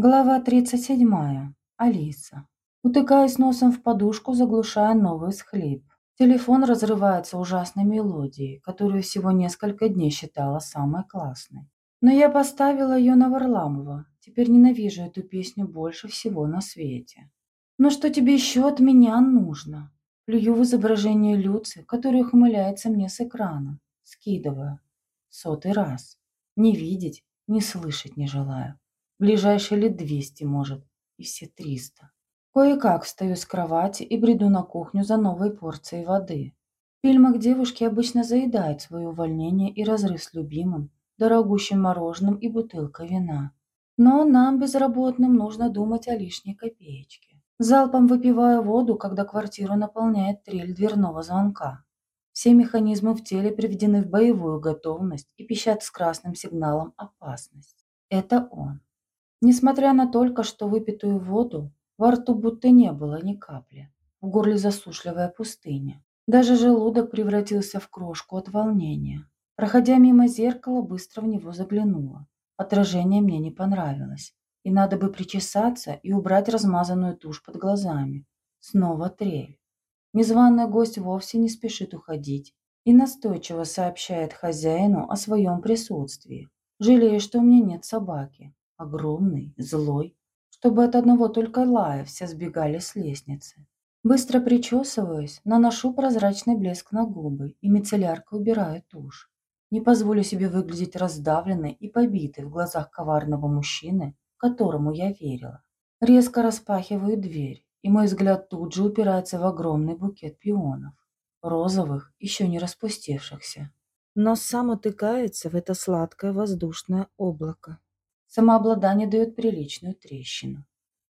Глава 37. Алиса. Утыкаясь носом в подушку, заглушая новый схлип. Телефон разрывается ужасной мелодией, которую всего несколько дней считала самой классной. Но я поставила ее на Варламова. Теперь ненавижу эту песню больше всего на свете. «Ну что тебе еще от меня нужно?» Плюю в изображение Люцы, которая ухмыляется мне с экрана. Скидываю. Сотый раз. Не видеть, не слышать не желаю. Ближайшие лет двести, может, и все триста. Кое-как встаю с кровати и бреду на кухню за новой порцией воды. В фильмах девушки обычно заедают свое увольнение и разрыв с любимым, дорогущим мороженым и бутылкой вина. Но нам, безработным, нужно думать о лишней копеечке. Залпом выпиваю воду, когда квартиру наполняет трель дверного звонка. Все механизмы в теле приведены в боевую готовность и пищат с красным сигналом «опасность». Это он. Несмотря на только что выпитую воду, во рту будто не было ни капли. В горле засушливая пустыня. Даже желудок превратился в крошку от волнения. Проходя мимо зеркала, быстро в него заглянула. Отражение мне не понравилось. И надо бы причесаться и убрать размазанную тушь под глазами. Снова трель. Незваный гость вовсе не спешит уходить и настойчиво сообщает хозяину о своем присутствии, жалея, что у меня нет собаки огромный, злой, чтобы от одного только лая все сбегали с лестницы. Быстро причесываюсь, наношу прозрачный блеск на губы и мицелляркой убираю тушь. Не позволю себе выглядеть раздавленной и побитой в глазах коварного мужчины, которому я верила. Резко распахиваю дверь, и мой взгляд тут же упирается в огромный букет пионов. Розовых, еще не распустившихся. Но сам утыкается в это сладкое воздушное облако. Самообладание дает приличную трещину.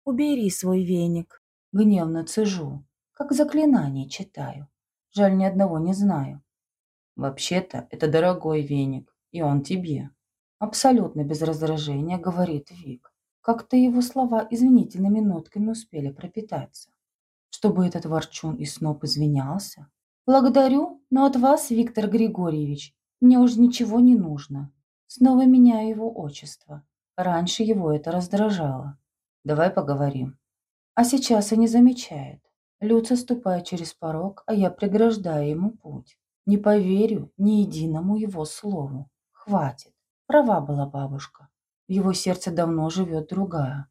«Убери свой веник!» Гневно цежу, как заклинание читаю. Жаль, ни одного не знаю. «Вообще-то это дорогой веник, и он тебе». Абсолютно без раздражения говорит Вик. Как-то его слова извинительными нотками успели пропитаться. Чтобы этот ворчун и сноп извинялся. «Благодарю, но от вас, Виктор Григорьевич, мне уже ничего не нужно». Снова меняю его отчество. Раньше его это раздражало. Давай поговорим. А сейчас и не замечает. Люца ступает через порог, а я преграждаю ему путь. Не поверю ни единому его слову. Хватит. Права была бабушка. В его сердце давно живет другая.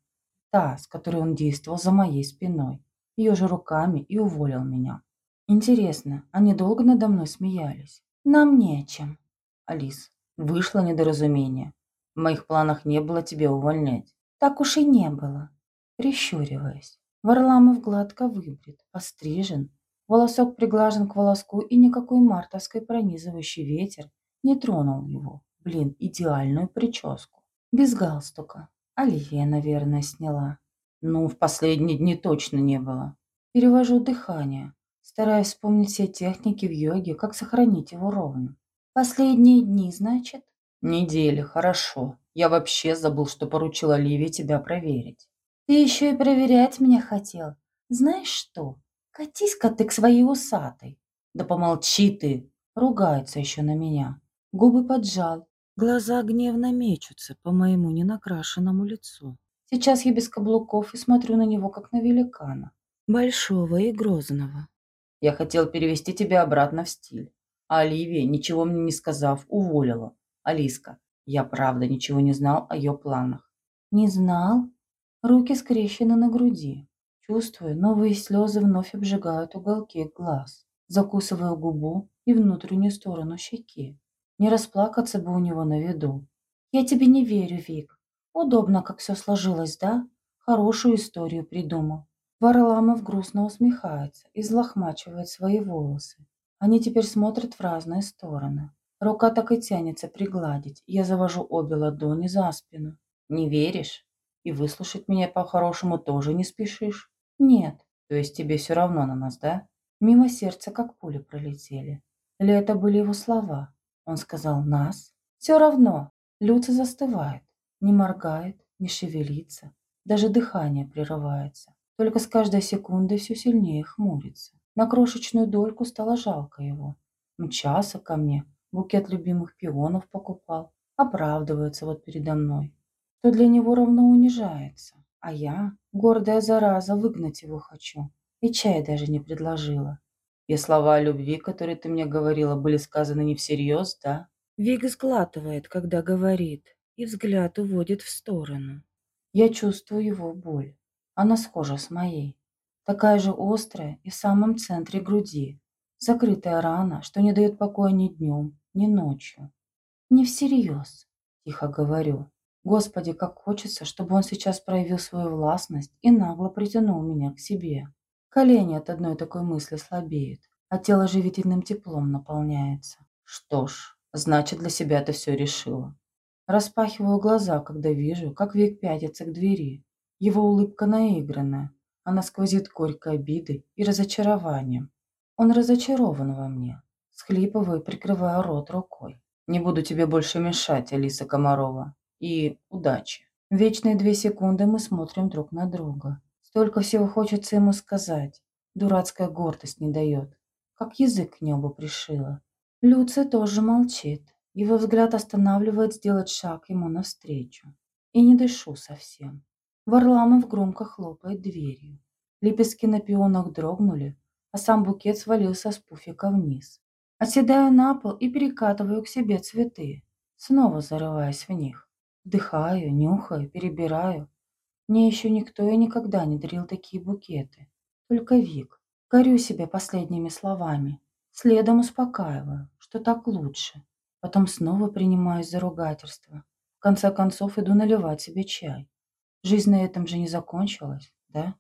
Та, с которой он действовал за моей спиной. Ее же руками и уволил меня. Интересно, они долго надо мной смеялись? Нам не о чем. Алис, вышло недоразумение. В моих планах не было тебя увольнять. Так уж и не было. Прищуриваясь. Варламов гладко выбрит, пострижен. Волосок приглажен к волоску, и никакой мартовской пронизывающий ветер не тронул его. Блин, идеальную прическу. Без галстука. Оливия, наверное, сняла. Ну, в последние дни точно не было. Перевожу дыхание, стараясь вспомнить все техники в йоге, как сохранить его ровно. Последние дни, значит? Недели, хорошо. Я вообще забыл, что поручил Оливии тебя проверить. Ты еще и проверять меня хотел. Знаешь что? Катись-ка ты к своей усатой. Да помолчи ты. Ругается еще на меня. Губы поджал. Глаза гневно мечутся по моему ненакрашенному лицу. Сейчас я без каблуков и смотрю на него, как на великана. Большого и грозного. Я хотел перевести тебя обратно в стиль. А Оливия, ничего мне не сказав, уволила. Алиска, я правда ничего не знал о ее планах. Не знал? Руки скрещены на груди. Чувствую, новые слезы вновь обжигают уголки глаз. Закусываю губу и внутреннюю сторону щеки. Не расплакаться бы у него на виду. Я тебе не верю, Вик. Удобно, как все сложилось, да? Хорошую историю придумал. Варламов грустно усмехается и взлохмачивает свои волосы. Они теперь смотрят в разные стороны. Рука так и тянется пригладить. Я завожу обе ладони за спину. Не веришь? И выслушать меня по-хорошему тоже не спешишь? Нет. То есть тебе все равно на нас, да? Мимо сердца как пули пролетели. Или это были его слова? Он сказал «нас». Все равно. Люца застывает. Не моргает, не шевелится. Даже дыхание прерывается. Только с каждой секундой все сильнее хмурится. На крошечную дольку стало жалко его. Мчался ко мне, букет любимых пионов покупал, оправдывается вот передо мной. что для него равно унижается, а я, гордая зараза, выгнать его хочу. И чай даже не предложила. И слова о любви, которые ты мне говорила, были сказаны не всерьез, да? Вик сглатывает, когда говорит, и взгляд уводит в сторону. Я чувствую его боль. Она схожа с моей. Такая же острая и в самом центре груди. Закрытая рана, что не дает покоя ни днем, ни ночью. Не всерьез, тихо говорю. Господи, как хочется, чтобы он сейчас проявил свою властность и нагло притянул меня к себе. Колени от одной такой мысли слабеют, а тело живительным теплом наполняется. Что ж, значит, для себя ты все решила. Распахиваю глаза, когда вижу, как Вик пятится к двери. Его улыбка наигранная, она сквозит горькой обидой и разочарованием. Он разочарован во мне. Схлипываю, прикрываю рот рукой. Не буду тебе больше мешать, Алиса Комарова. И удачи. Вечные две секунды мы смотрим друг на друга. Столько всего хочется ему сказать. Дурацкая гордость не дает. Как язык к небу пришила. Люци тоже молчит. Его взгляд останавливает сделать шаг ему навстречу. И не дышу совсем. Варламов громко хлопает дверью. Лепестки на пионах дрогнули, а сам букет свалился с пуфика вниз. Оседаю на пол и перекатываю к себе цветы, снова зарываясь в них. Вдыхаю, нюхаю, перебираю. Мне еще никто и никогда не дарил такие букеты. Только Вик. Горю себе последними словами. Следом успокаиваю, что так лучше. Потом снова принимаюсь за ругательство. В конце концов иду наливать себе чай. Жизнь на этом же не закончилась, да?